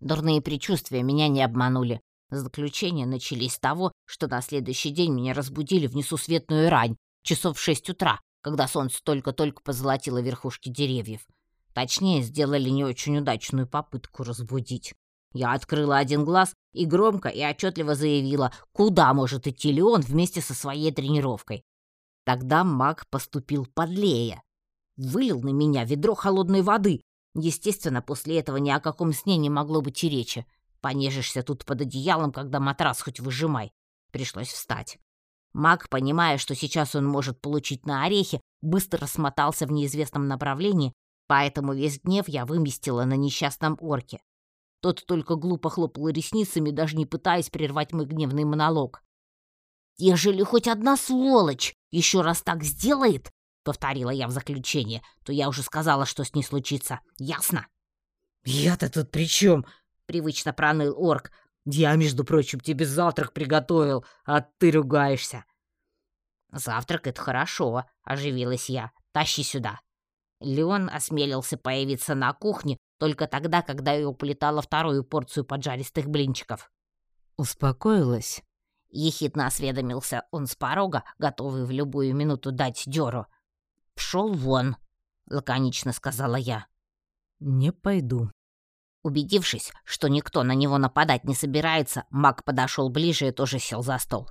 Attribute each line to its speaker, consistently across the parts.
Speaker 1: Дурные предчувствия меня не обманули. Заключения начались с того, что на следующий день меня разбудили в несусветную рань, часов в шесть утра, когда солнце только-только позолотило верхушки деревьев. Точнее, сделали не очень удачную попытку разбудить. Я открыла один глаз и громко и отчетливо заявила, куда может идти Леон вместе со своей тренировкой. Тогда маг поступил подлее. Вылил на меня ведро холодной воды. Естественно, после этого ни о каком сне не могло быть и речи. Понежишься тут под одеялом, когда матрас хоть выжимай. Пришлось встать. Маг, понимая, что сейчас он может получить на орехи, быстро смотался в неизвестном направлении, поэтому весь гнев я выместила на несчастном орке. Тот только глупо хлопал ресницами, даже не пытаясь прервать мой гневный монолог. «Ежели хоть одна сволочь еще раз так сделает, — повторила я в заключение, — то я уже сказала, что с ней случится. Ясно?»
Speaker 2: «Я-то тут при чем?»
Speaker 1: — привычно проныл орк.
Speaker 2: «Я, между прочим, тебе завтрак приготовил, а ты ругаешься».
Speaker 1: «Завтрак — это хорошо», — оживилась я. «Тащи сюда». Леон осмелился появиться на кухне только тогда, когда я уплетала вторую порцию поджаристых блинчиков.
Speaker 2: «Успокоилась?»
Speaker 1: — ехидно осведомился он с порога, готовый в любую минуту дать дёру. «Пшел вон», — лаконично сказала я.
Speaker 2: «Не пойду»,
Speaker 1: Убедившись, что никто на него нападать не собирается, маг подошел ближе и тоже сел за стол.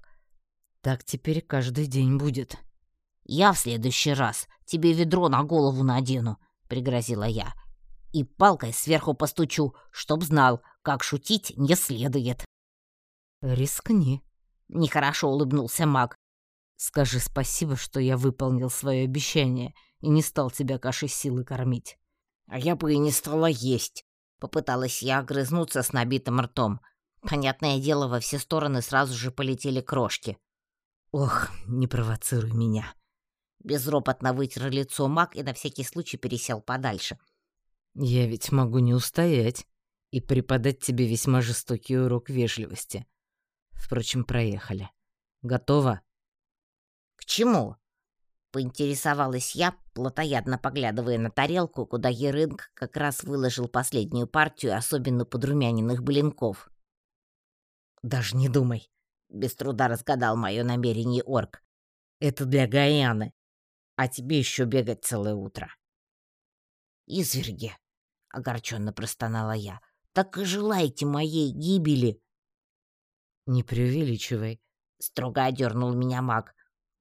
Speaker 2: «Так теперь каждый день будет».
Speaker 1: «Я в следующий раз тебе ведро на голову надену», — пригрозила я. «И палкой сверху постучу, чтоб знал, как шутить не следует».
Speaker 2: «Рискни», —
Speaker 1: нехорошо улыбнулся маг.
Speaker 2: «Скажи спасибо, что я выполнил свое обещание и не стал тебя кашей силы кормить».
Speaker 1: «А я бы и не стала есть», Попыталась я огрызнуться с набитым ртом. Понятное дело, во все стороны сразу же полетели крошки.
Speaker 2: «Ох, не провоцируй меня!»
Speaker 1: Безропотно вытер лицо маг и на всякий случай пересел подальше.
Speaker 2: «Я ведь могу не устоять и преподать тебе весьма жестокий урок вежливости. Впрочем, проехали. Готова?»
Speaker 1: «К чему?» Поинтересовалась я, плотоядно поглядывая на тарелку, куда Ерынг как раз выложил последнюю партию особенно подрумяненных блинков.
Speaker 2: «Даже не думай», — без труда разгадал мое намерение орк. «Это для Гаяны, а тебе еще бегать целое утро».
Speaker 1: «Изверги», — огорченно простонала я, — «так и желаете моей гибели».
Speaker 2: «Не преувеличивай», — строго одернул меня маг.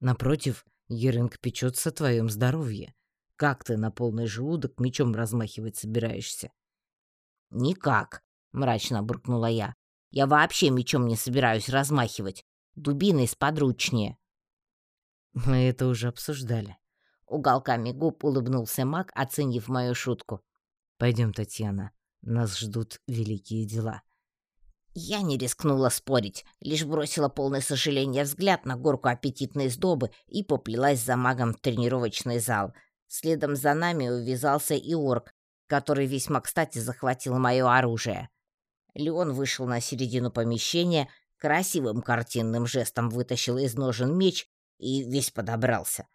Speaker 2: «Напротив, Еринг печется о твоем здоровье. Как ты на полный желудок мечом размахивать собираешься?»
Speaker 1: «Никак», — мрачно буркнула я. «Я вообще мечом не собираюсь размахивать. Дубиной сподручнее».
Speaker 2: «Мы это уже обсуждали».
Speaker 1: Уголками губ улыбнулся маг, оценив мою шутку.
Speaker 2: «Пойдем, Татьяна. Нас ждут великие дела».
Speaker 1: Я не рискнула спорить, лишь бросила полное сожаление взгляд на горку аппетитной сдобы и поплелась за магом в тренировочный зал. Следом за нами увязался и орк, который весьма кстати захватил мое оружие. Леон вышел на середину помещения, красивым картинным жестом вытащил из ножен меч и весь подобрался.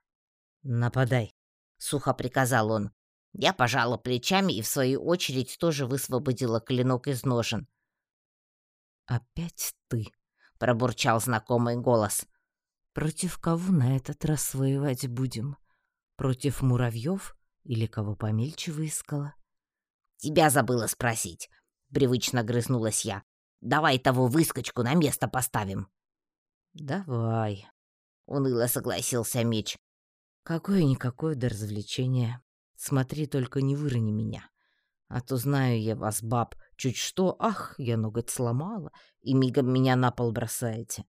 Speaker 2: «Нападай», —
Speaker 1: сухо приказал он. Я пожала плечами и, в свою очередь, тоже высвободила клинок из ножен.
Speaker 2: «Опять ты», —
Speaker 1: пробурчал знакомый голос.
Speaker 2: «Против кого на этот раз воевать будем? Против муравьев или кого помельче выискала?»
Speaker 1: «Тебя забыла спросить», — привычно грызнулась я. «Давай того выскочку на место поставим».
Speaker 2: «Давай», —
Speaker 1: уныло согласился меч.
Speaker 2: «Какое-никакое до развлечения. Смотри, только не вырони меня. А то знаю я вас, баб, чуть что, ах, я ноготь сломала, и мигом меня на пол бросаете.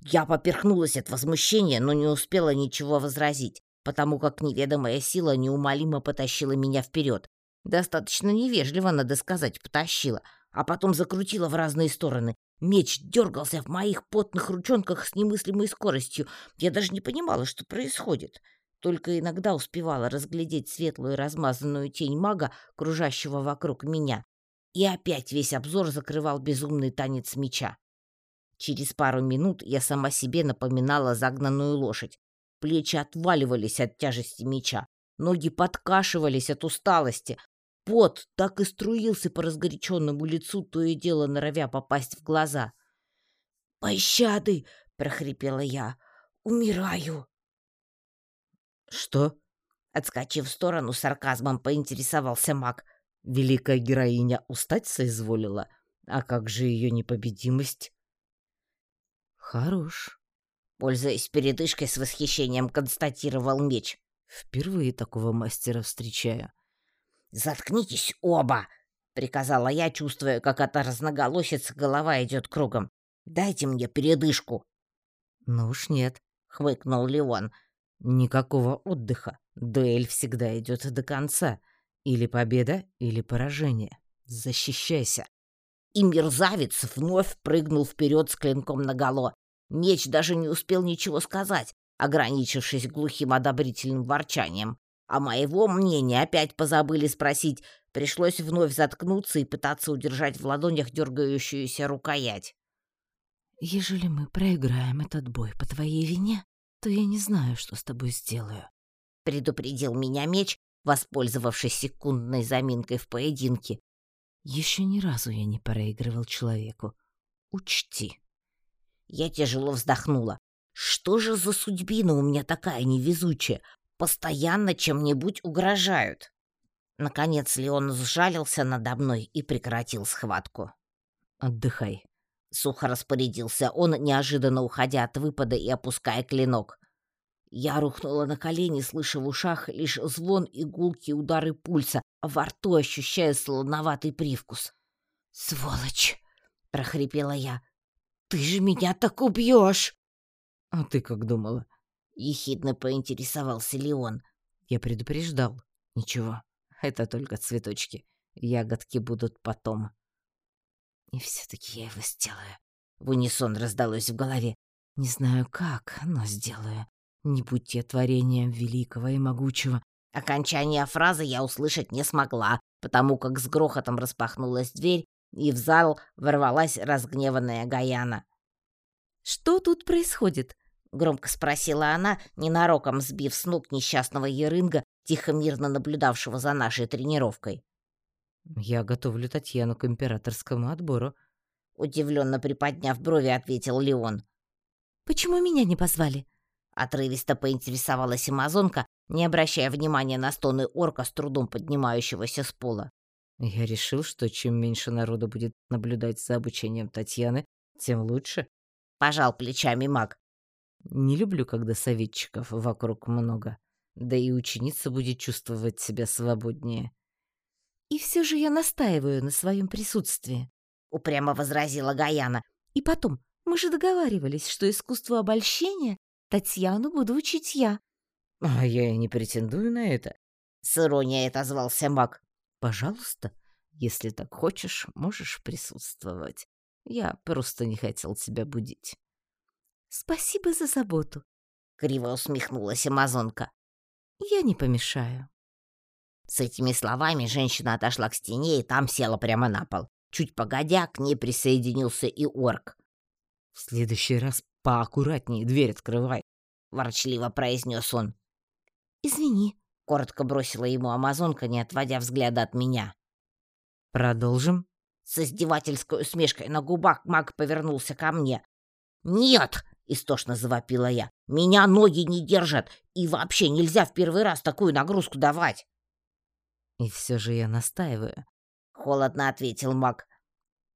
Speaker 1: Я поперхнулась от возмущения, но не успела ничего возразить, потому как неведомая сила неумолимо потащила меня вперед. Достаточно невежливо, надо сказать, потащила, а потом закрутила в разные стороны. Меч дергался в моих потных ручонках с немыслимой скоростью. Я даже не понимала, что происходит. Только иногда успевала разглядеть светлую размазанную тень мага, кружащего вокруг меня. И опять весь обзор закрывал безумный танец меча. Через пару минут я сама себе напоминала загнанную лошадь. Плечи отваливались от тяжести меча, ноги подкашивались от усталости. Пот так и струился по разгоряченному лицу, то и дело норовя попасть в глаза. «Пощады!» — прохрипела я. «Умираю!»
Speaker 2: «Что?»
Speaker 1: — отскочив в сторону, сарказмом поинтересовался маг.
Speaker 2: «Великая героиня устать соизволила? А как же ее непобедимость?» «Хорош», —
Speaker 1: пользуясь передышкой, с восхищением констатировал меч.
Speaker 2: «Впервые такого мастера встречаю».
Speaker 1: «Заткнитесь оба!» — приказала я, чувствуя, как от разноголосицы голова идет кругом. «Дайте мне передышку!»
Speaker 2: «Ну уж нет», — хмыкнул Леон. «Никакого отдыха. Дуэль всегда идет до конца. Или победа, или поражение. Защищайся!»
Speaker 1: И мерзавец вновь прыгнул вперед с клинком наголо. Меч даже не успел ничего сказать, ограничившись глухим одобрительным ворчанием. А моего мнения опять позабыли спросить. Пришлось вновь заткнуться и пытаться удержать в ладонях дергающуюся рукоять.
Speaker 2: «Ежели мы проиграем этот бой по твоей вине, то я не знаю, что с тобой сделаю», —
Speaker 1: предупредил меня меч, воспользовавшись секундной заминкой в поединке.
Speaker 2: «Еще ни разу я не проигрывал человеку. Учти».
Speaker 1: Я тяжело вздохнула. «Что же за судьбина у меня такая невезучая? Постоянно чем-нибудь угрожают. Наконец Леон сжалился надо мной и прекратил схватку.
Speaker 2: «Отдыхай», —
Speaker 1: сухо распорядился он, неожиданно уходя от выпада и опуская клинок. Я рухнула на колени, слыша в ушах лишь звон и гулкие удары пульса, а во рту ощущая солоноватый привкус. «Сволочь!» — прохрипела я. «Ты же меня так убьешь!»
Speaker 2: «А ты как думала?»
Speaker 1: ехидно поинтересовался Леон.
Speaker 2: Я предупреждал. Ничего, это только цветочки. Ягодки будут потом. И все-таки я его сделаю. В унисон раздалось в голове. Не знаю как, но сделаю. Не будь я творением великого и могучего.
Speaker 1: Окончание фразы я услышать не смогла, потому как с грохотом распахнулась дверь, и в зал ворвалась разгневанная Гаяна.
Speaker 2: «Что тут происходит?»
Speaker 1: — громко спросила она, ненароком сбив с ног несчастного ерынга, тихо-мирно наблюдавшего за нашей тренировкой.
Speaker 2: «Я готовлю Татьяну к императорскому отбору», —
Speaker 1: удивленно приподняв брови, ответил Леон.
Speaker 2: «Почему меня не позвали?»
Speaker 1: Отрывисто поинтересовалась амазонка, не обращая внимания на стоны орка, с трудом поднимающегося с пола.
Speaker 2: «Я решил, что чем меньше народу будет наблюдать за обучением Татьяны, тем лучше», —
Speaker 1: пожал плечами маг.
Speaker 2: Не люблю, когда советчиков вокруг много. Да и ученица будет чувствовать себя свободнее. И все же я настаиваю на своем присутствии,
Speaker 1: упрямо возразила Гаяна.
Speaker 2: И потом, мы же договаривались, что искусство обольщения Татьяну буду учить я. А я и не претендую на это.
Speaker 1: С иронией отозвался маг.
Speaker 2: Пожалуйста, если так хочешь, можешь присутствовать. Я просто не хотел тебя будить. «Спасибо за заботу», —
Speaker 1: криво усмехнулась амазонка.
Speaker 2: «Я не помешаю».
Speaker 1: С этими словами женщина отошла к стене и там села прямо на пол. Чуть погодя, к ней присоединился и орк.
Speaker 2: «В следующий раз поаккуратнее дверь открывай», —
Speaker 1: ворчливо произнес он.
Speaker 2: «Извини», —
Speaker 1: коротко бросила ему амазонка, не отводя взгляда от меня.
Speaker 2: «Продолжим?»
Speaker 1: С издевательской усмешкой на губах маг повернулся ко мне. «Нет!» истошно завопила я. Меня ноги не держат, и вообще нельзя в первый раз такую нагрузку давать.
Speaker 2: И все же я настаиваю,
Speaker 1: холодно ответил Мак.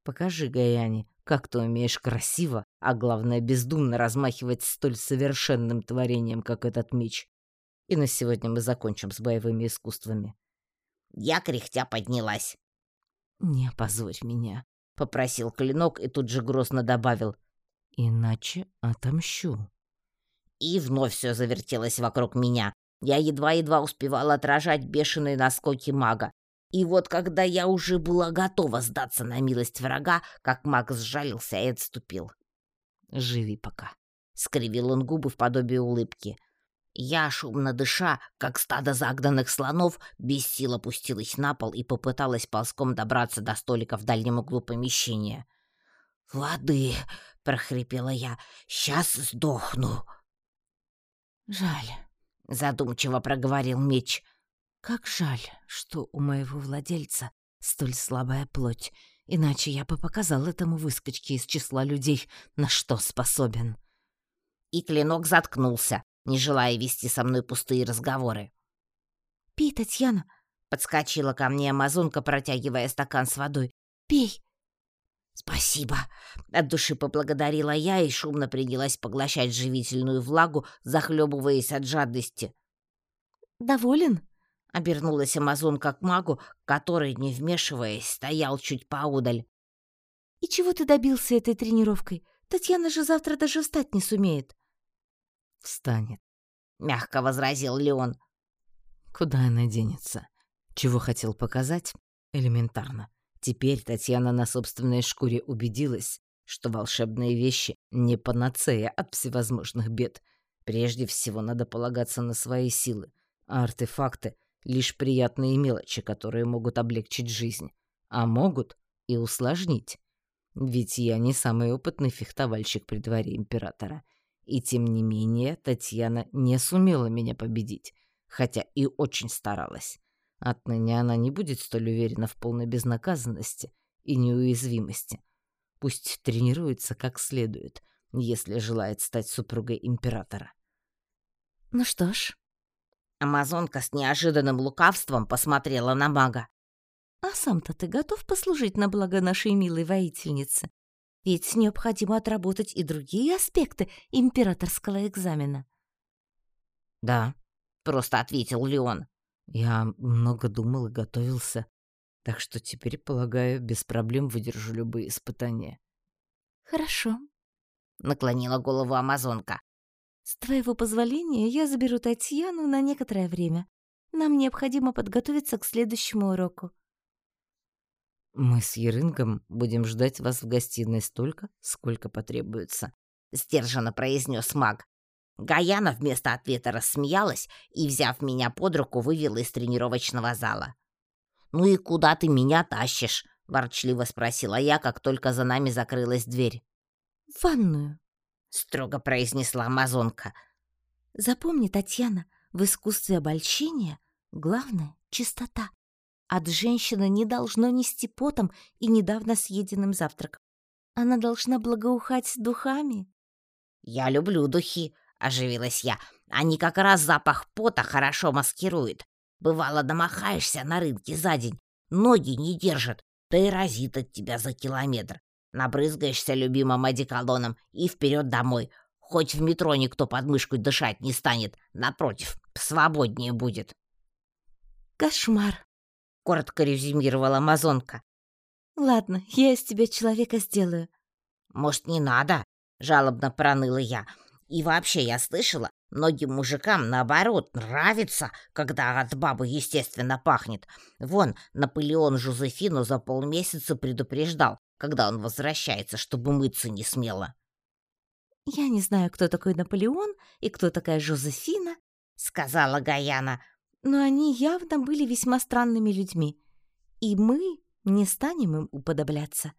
Speaker 2: Покажи Гаяне, как ты умеешь красиво, а главное бездумно размахивать столь совершенным творением, как этот меч. И на сегодня мы закончим с боевыми искусствами.
Speaker 1: Я кряхтя поднялась.
Speaker 2: «Не опозорь меня», —
Speaker 1: попросил клинок и тут же грозно добавил.
Speaker 2: Иначе отомщу.
Speaker 1: И вновь все завертелось вокруг меня. Я едва-едва успевала отражать бешеные наскоки мага. И вот когда я уже была готова сдаться на милость врага, как маг сжалился и отступил.
Speaker 2: «Живи пока», —
Speaker 1: скривил он губы в подобие улыбки. Я, шумно дыша, как стадо загнанных слонов, без сил опустилась на пол и попыталась ползком добраться до столика в дальнем углу помещения. «Воды!» — прохрипела я. «Сейчас сдохну».
Speaker 2: «Жаль», —
Speaker 1: задумчиво проговорил меч.
Speaker 3: Как жаль, что у моего владельца столь слабая плоть, иначе я бы показал этому выскочке из числа людей, на что способен.
Speaker 1: И клинок заткнулся, не желая вести со мной пустые разговоры.
Speaker 3: «Пей, Татьяна!»
Speaker 1: — подскочила ко мне амазонка, протягивая стакан с водой. «Пей!» «Спасибо!» — от души поблагодарила я и шумно принялась поглощать живительную влагу, захлебываясь от жадности.
Speaker 3: «Доволен?»
Speaker 1: — обернулась амазонка к магу, который, не вмешиваясь, стоял чуть поудаль.
Speaker 3: «И чего ты добился этой тренировкой? Татьяна же завтра даже встать не сумеет».
Speaker 1: «Встанет», — мягко возразил Леон.
Speaker 3: «Куда она денется? Чего хотел показать? Элементарно. Теперь Татьяна на собственной шкуре убедилась, что волшебные вещи не панацея от всевозможных бед. Прежде всего надо полагаться на свои силы, а артефакты — лишь приятные мелочи, которые могут облегчить жизнь, а могут и усложнить. Ведь я не самый опытный фехтовальщик при дворе императора. И тем не менее Татьяна не сумела меня победить, хотя и очень старалась. Отныне она не будет столь уверена в полной безнаказанности и неуязвимости. Пусть тренируется как следует, если желает стать супругой императора.
Speaker 1: Ну что ж, Амазонка с неожиданным лукавством посмотрела на мага.
Speaker 3: «А сам-то ты готов послужить на благо нашей милой воительницы? Ведь необходимо отработать и другие аспекты императорского экзамена».
Speaker 1: «Да», — просто ответил Леон.
Speaker 3: Я много думал и готовился, так что теперь, полагаю, без проблем выдержу любые испытания.
Speaker 1: Хорошо, наклонила голову амазонка.
Speaker 3: С твоего позволения я заберу Татьяну на некоторое время. Нам необходимо подготовиться к следующему уроку. Мы с Ерынгом будем ждать вас в гостиной столько, сколько потребуется,
Speaker 1: сдержанно произнес маг. Гаяна вместо ответа рассмеялась и, взяв меня под руку, вывела из тренировочного зала. «Ну и куда ты меня тащишь?» — ворчливо спросила я, как только за нами закрылась дверь.
Speaker 3: «В ванную», —
Speaker 1: строго произнесла амазонка.
Speaker 3: «Запомни, Татьяна, в искусстве обольщения главное — чистота. От женщины не должно нести потом и недавно съеденным завтраком. Она должна благоухать духами».
Speaker 1: «Я люблю духи», оживилась я. «Они как раз запах пота хорошо маскируют. Бывало, домахаешься на рынке за день, ноги не держат, да и разит от тебя за километр. Набрызгаешься любимым одеколоном и вперед домой. Хоть в метро никто под мышкой дышать не станет, напротив, свободнее будет».
Speaker 3: «Кошмар», — коротко резюмировала Амазонка. «Ладно, я из тебя человека сделаю».
Speaker 1: «Может, не надо?» — жалобно проныла я. И вообще, я слышала, многим мужикам, наоборот, нравится, когда от бабы естественно пахнет. Вон, Наполеон Жозефину за полмесяца предупреждал, когда он возвращается, чтобы мыться не смело.
Speaker 3: «Я не знаю, кто такой Наполеон и кто такая Жозефина», — сказала Гаяна, «но они явно были весьма странными людьми, и мы не станем им уподобляться».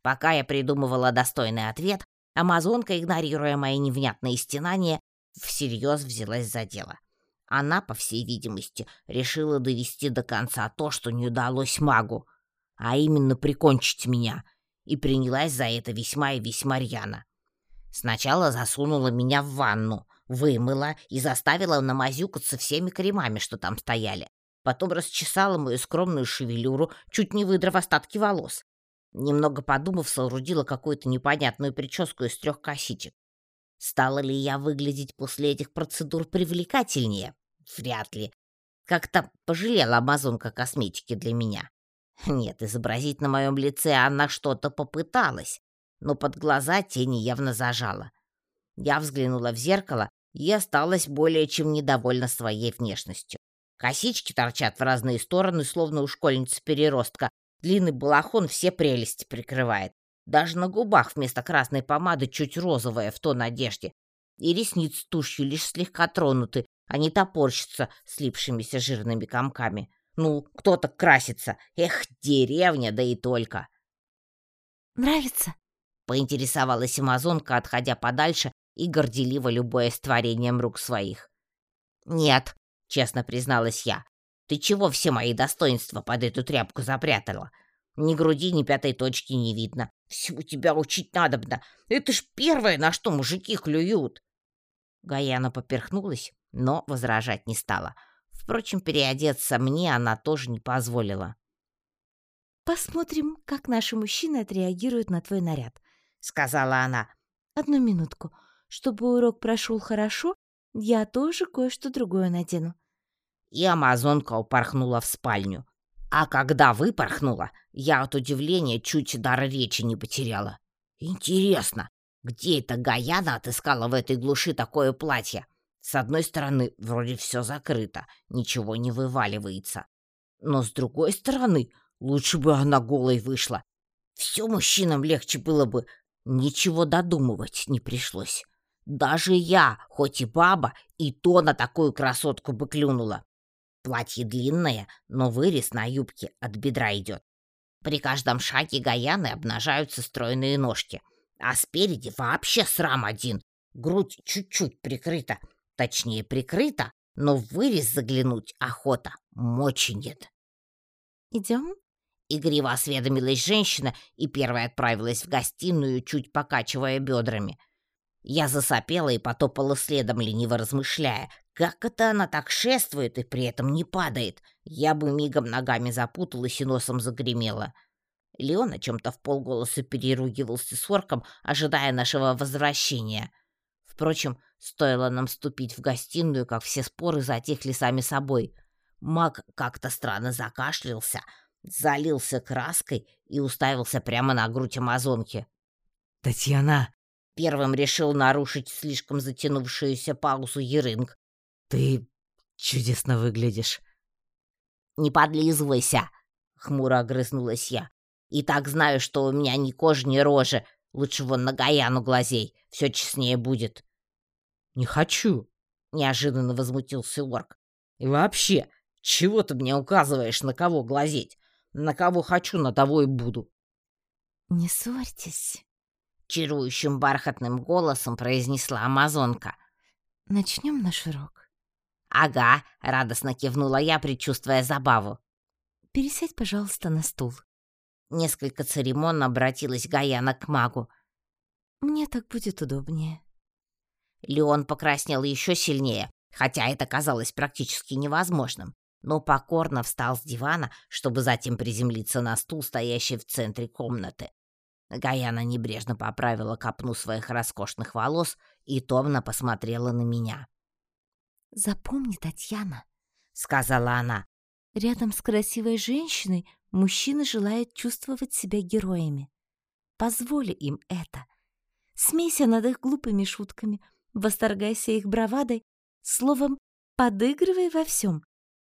Speaker 1: Пока я придумывала достойный ответ, Амазонка, игнорируя мои невнятные стенания, всерьез взялась за дело. Она, по всей видимости, решила довести до конца то, что не удалось магу, а именно прикончить меня, и принялась за это весьма и весьма рьяно. Сначала засунула меня в ванну, вымыла и заставила намазюкаться всеми кремами, что там стояли. Потом расчесала мою скромную шевелюру, чуть не выдрав остатки волос. Немного подумав, соорудила какую-то непонятную прическу из трех косичек. Стала ли я выглядеть после этих процедур привлекательнее? Вряд ли. Как-то пожалела амазонка косметики для меня. Нет, изобразить на моем лице она что-то попыталась, но под глаза тени явно зажала. Я взглянула в зеркало и осталась более чем недовольна своей внешностью. Косички торчат в разные стороны, словно у школьницы-переростка, Длинный балахон все прелести прикрывает. Даже на губах вместо красной помады чуть розовая в тон одежде. И ресниц тушью лишь слегка тронуты, а не топорщатся слипшимися жирными комками. Ну, кто-то красится. Эх, деревня, да и только.
Speaker 3: «Нравится?»
Speaker 1: — поинтересовалась амазонка, отходя подальше и горделиво любое с творением рук своих. «Нет», — честно призналась я, Ты чего все мои достоинства под эту тряпку запрятала? Ни груди, ни пятой точки не видно. Всего тебя учить надобно. Это ж первое, на что мужики клюют. Гаяна поперхнулась, но возражать не стала. Впрочем, переодеться мне она тоже не позволила.
Speaker 3: «Посмотрим, как наши мужчины отреагируют на твой наряд», — сказала она. «Одну минутку. Чтобы урок прошел хорошо, я тоже кое-что другое надену».
Speaker 1: И амазонка упорхнула в спальню. А когда выпорхнула, я от удивления чуть дар речи не потеряла. Интересно, где эта Гаяна отыскала в этой глуши такое платье? С одной стороны, вроде все закрыто, ничего не вываливается. Но с другой стороны, лучше бы она голой вышла. Все мужчинам легче было бы, ничего додумывать не пришлось. Даже я, хоть и баба, и то на такую красотку бы клюнула. Платье длинное, но вырез на юбке от бедра идет. При каждом шаге Гаяны обнажаются стройные ножки, а спереди вообще срам один. Грудь чуть-чуть прикрыта, точнее прикрыта, но в вырез заглянуть охота, мочи нет.
Speaker 3: «Идем?»
Speaker 1: — игриво осведомилась женщина и первая отправилась в гостиную, чуть покачивая бедрами — я засопела и потопала следом, лениво размышляя, как это она так шествует и при этом не падает. Я бы мигом ногами запуталась и носом загремела. Леон о чем-то в полголоса переругивался с орком, ожидая нашего возвращения. Впрочем, стоило нам ступить в гостиную, как все споры затихли сами собой. Маг как-то странно закашлялся, залился краской и уставился прямо на грудь амазонки.
Speaker 2: «Татьяна!»
Speaker 1: Первым решил нарушить слишком затянувшуюся паузу Ерынг.
Speaker 2: «Ты чудесно выглядишь».
Speaker 1: «Не подлизывайся!» — хмуро огрызнулась я. «И так знаю, что у меня ни кожи, ни рожи. Лучше вон на Гаяну глазей, все честнее будет».
Speaker 2: «Не хочу!»
Speaker 1: — неожиданно возмутился орк.
Speaker 2: «И вообще, чего ты мне указываешь, на кого глазеть? На кого хочу, на того и буду».
Speaker 3: «Не ссорьтесь»,
Speaker 1: чарующим бархатным голосом произнесла амазонка.
Speaker 3: «Начнем наш урок».
Speaker 1: «Ага», — радостно кивнула я, предчувствуя забаву.
Speaker 3: «Пересядь, пожалуйста, на стул».
Speaker 1: Несколько церемонно обратилась Гаяна к магу.
Speaker 3: «Мне так будет удобнее».
Speaker 1: Леон покраснел еще сильнее, хотя это казалось практически невозможным, но покорно встал с дивана, чтобы затем приземлиться на стул, стоящий в центре комнаты. Гаяна небрежно поправила копну своих роскошных волос и томно посмотрела на меня.
Speaker 3: «Запомни, Татьяна», —
Speaker 1: сказала она, —
Speaker 3: «рядом с красивой женщиной мужчина желает чувствовать себя героями. Позволи им это. Смейся над их глупыми шутками, восторгайся их бравадой, словом, подыгрывай во всем.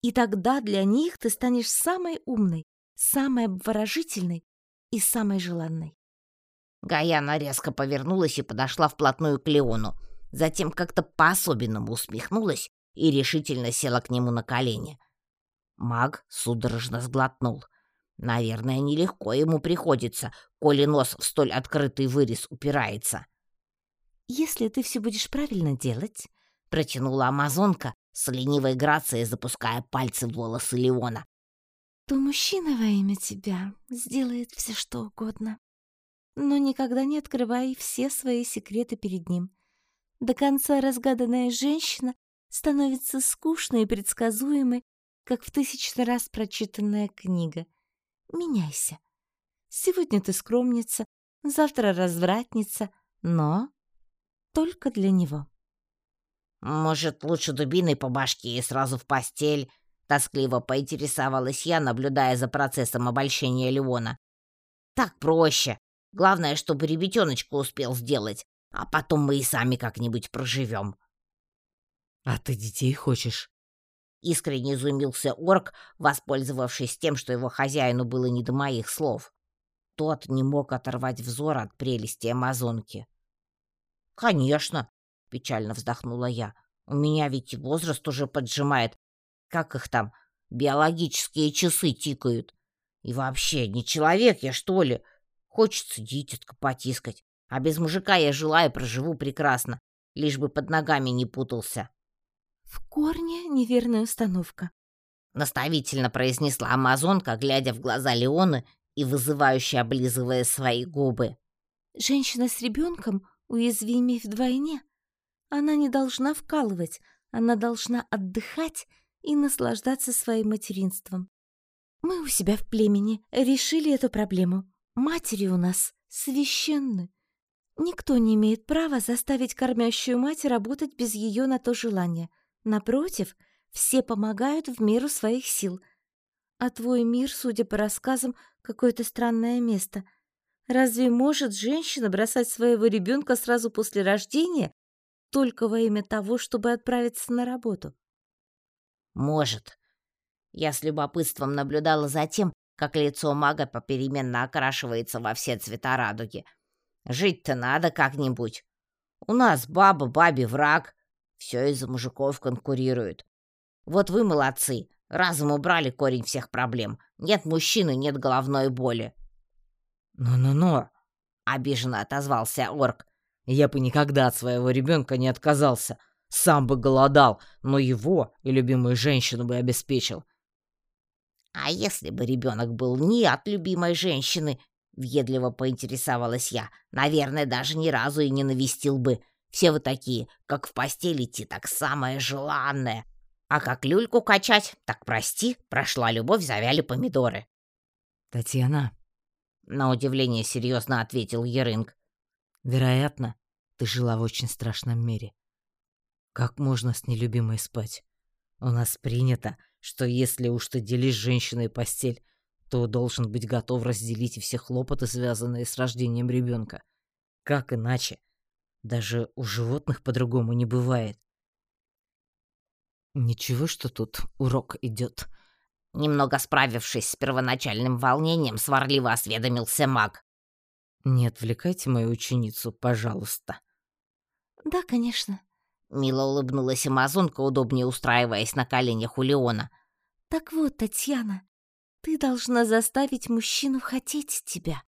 Speaker 3: И тогда для них ты станешь самой умной, самой обворожительной и самой желанной.
Speaker 1: Гаяна резко повернулась и подошла вплотную к Леону. Затем как-то по-особенному усмехнулась и решительно села к нему на колени. Маг судорожно сглотнул. Наверное, нелегко ему приходится, коли нос в столь открытый вырез упирается.
Speaker 3: «Если ты все будешь правильно делать», —
Speaker 1: протянула амазонка с ленивой грацией, запуская пальцы в волосы Леона,
Speaker 3: то мужчина во имя тебя сделает все, что угодно но никогда не открывай все свои секреты перед ним. До конца разгаданная женщина становится скучной и предсказуемой, как в тысячный раз прочитанная книга. Меняйся. Сегодня ты скромница, завтра развратница, но только для него.
Speaker 1: «Может, лучше дубиной по башке и сразу в постель?» — тоскливо поинтересовалась я, наблюдая за процессом обольщения Леона. «Так проще. Главное, чтобы ребятеночку успел сделать, а потом мы и сами как-нибудь проживем.
Speaker 2: «А ты детей хочешь?»
Speaker 1: Искренне изумился орк, воспользовавшись тем, что его хозяину было не до моих слов. Тот не мог оторвать взор от прелести амазонки. «Конечно!» — печально вздохнула я. «У меня ведь возраст уже поджимает. Как их там? Биологические часы тикают. И вообще, не человек я, что ли? Хочется дитятка потискать. А без мужика я жила и проживу прекрасно, лишь бы под ногами не путался.
Speaker 3: В корне неверная установка.
Speaker 1: наставительно произнесла амазонка, глядя в глаза Леона и вызывающе облизывая свои губы.
Speaker 3: Женщина с ребенком уязвимее вдвойне. Она не должна вкалывать, она должна отдыхать и наслаждаться своим материнством. Мы у себя в племени решили эту проблему. Матери у нас священны. Никто не имеет права заставить кормящую мать работать без ее на то желания. Напротив, все помогают в меру своих сил. А твой мир, судя по рассказам, какое-то странное место. Разве может женщина бросать своего ребенка сразу после рождения только во имя того, чтобы отправиться на работу?
Speaker 1: Может. Я с любопытством наблюдала за тем, как лицо мага попеременно окрашивается во все цвета радуги. Жить-то надо как-нибудь. У нас баба бабе враг. Все из-за мужиков конкурируют. Вот вы молодцы. Разом убрали корень всех проблем. Нет мужчины, нет головной боли.
Speaker 2: «Ну-ну-ну», —
Speaker 1: обиженно отозвался орк.
Speaker 2: «Я бы никогда от своего ребенка не отказался. Сам бы голодал, но его и любимую женщину бы обеспечил.
Speaker 1: «А если бы ребенок был не от любимой женщины?» — въедливо поинтересовалась я. «Наверное, даже ни разу и не навестил бы. Все вы такие, как в постель идти, так самое желанное. А как люльку качать, так прости, прошла любовь, завяли помидоры».
Speaker 2: «Татьяна», — на удивление серьезно ответил Ерынг. «Вероятно, ты жила в очень страшном мире. Как можно с нелюбимой спать? У нас принято, что если уж ты делишь женщиной постель, то должен быть готов разделить и все хлопоты, связанные с рождением ребенка. Как иначе? Даже у животных по-другому не бывает. Ничего, что тут урок идет.
Speaker 1: Немного справившись с первоначальным волнением, сварливо осведомился маг.
Speaker 2: «Не отвлекайте мою ученицу, пожалуйста».
Speaker 3: «Да, конечно»,
Speaker 1: Мило улыбнулась амазонка, удобнее устраиваясь на коленях у Леона.
Speaker 3: «Так вот, Татьяна, ты должна заставить мужчину хотеть тебя.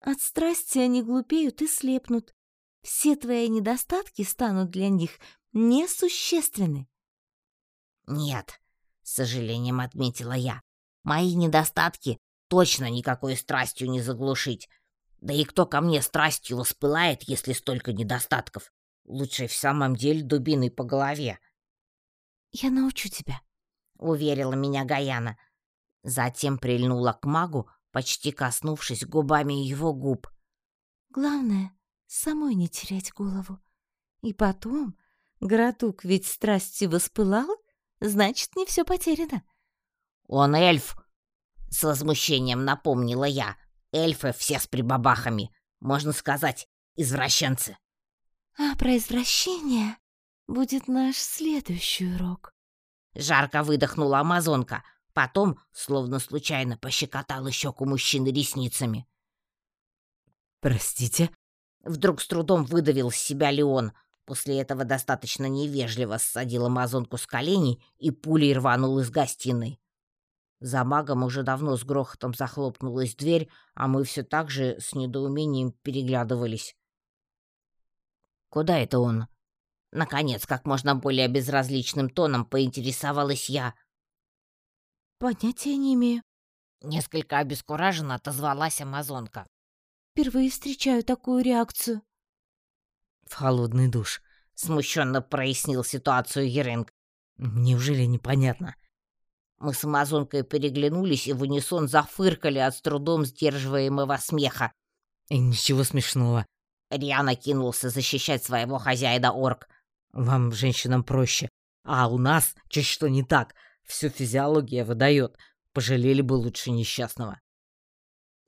Speaker 3: От страсти они глупеют и слепнут. Все твои недостатки станут для них несущественны».
Speaker 1: «Нет», — с сожалением отметила я, — «мои недостатки точно никакой страстью не заглушить. Да и кто ко мне страстью воспылает, если столько недостатков? Лучше в самом деле дубиной по голове.
Speaker 3: «Я научу тебя», —
Speaker 1: уверила меня Гаяна. Затем прильнула к магу, почти коснувшись губами его губ.
Speaker 3: «Главное, самой не терять голову. И потом, городок ведь страстью воспылал, значит, не все потеряно».
Speaker 1: «Он эльф!» — с возмущением напомнила я. «Эльфы все с прибабахами. Можно сказать, извращенцы».
Speaker 3: А про извращение будет наш следующий урок.
Speaker 1: Жарко выдохнула амазонка, потом, словно случайно, пощекотала щеку мужчины ресницами.
Speaker 2: «Простите?»
Speaker 1: Вдруг с трудом выдавил с себя Леон. После этого достаточно невежливо ссадил амазонку с коленей и пулей рванул из гостиной. За магом уже давно с грохотом захлопнулась дверь, а мы все так же с недоумением переглядывались. «Куда это он?» Наконец, как можно более безразличным тоном поинтересовалась я.
Speaker 3: «Понятия не имею».
Speaker 1: Несколько обескураженно отозвалась амазонка.
Speaker 3: «Впервые встречаю такую реакцию».
Speaker 2: «В холодный душ», —
Speaker 1: смущенно прояснил ситуацию Еринг.
Speaker 2: «Неужели непонятно?»
Speaker 1: Мы с амазонкой переглянулись и в унисон зафыркали от с трудом сдерживаемого смеха.
Speaker 2: И «Ничего смешного.
Speaker 1: Риана кинулся защищать своего хозяина орк.
Speaker 2: «Вам, женщинам, проще. А у нас чуть что не так. Всю физиология выдает. Пожалели бы лучше несчастного».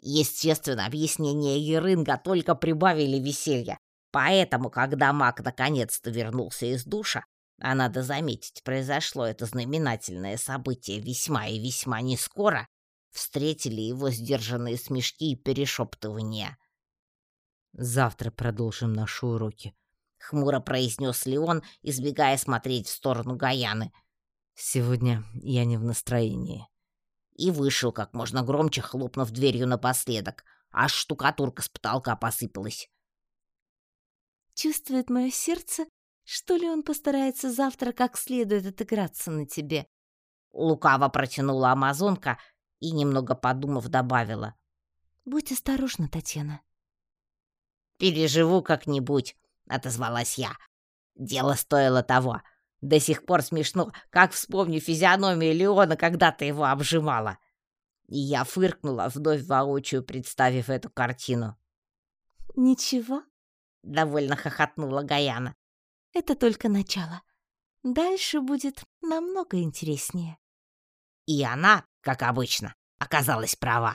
Speaker 1: Естественно, объяснения Ерынга только прибавили веселья. Поэтому, когда маг наконец-то вернулся из душа, а надо заметить, произошло это знаменательное событие весьма и весьма нескоро, встретили его сдержанные смешки и перешептывания.
Speaker 2: Завтра продолжим наши уроки», —
Speaker 1: хмуро произнес Леон, избегая смотреть в сторону Гаяны.
Speaker 2: «Сегодня я не в настроении».
Speaker 1: И вышел как можно громче, хлопнув дверью напоследок. Аж штукатурка с потолка посыпалась.
Speaker 3: «Чувствует мое сердце, что ли он постарается завтра как следует отыграться на тебе?»
Speaker 1: Лукаво протянула амазонка и, немного подумав, добавила.
Speaker 3: «Будь осторожна, Татьяна».
Speaker 1: «Переживу как-нибудь», — отозвалась я. «Дело стоило того. До сих пор смешно, как вспомню физиономию Леона, когда ты его обжимала». И я фыркнула, вновь воочию представив эту картину.
Speaker 3: «Ничего», —
Speaker 1: довольно хохотнула Гаяна.
Speaker 3: «Это только начало. Дальше будет намного интереснее».
Speaker 1: И она, как обычно, оказалась права.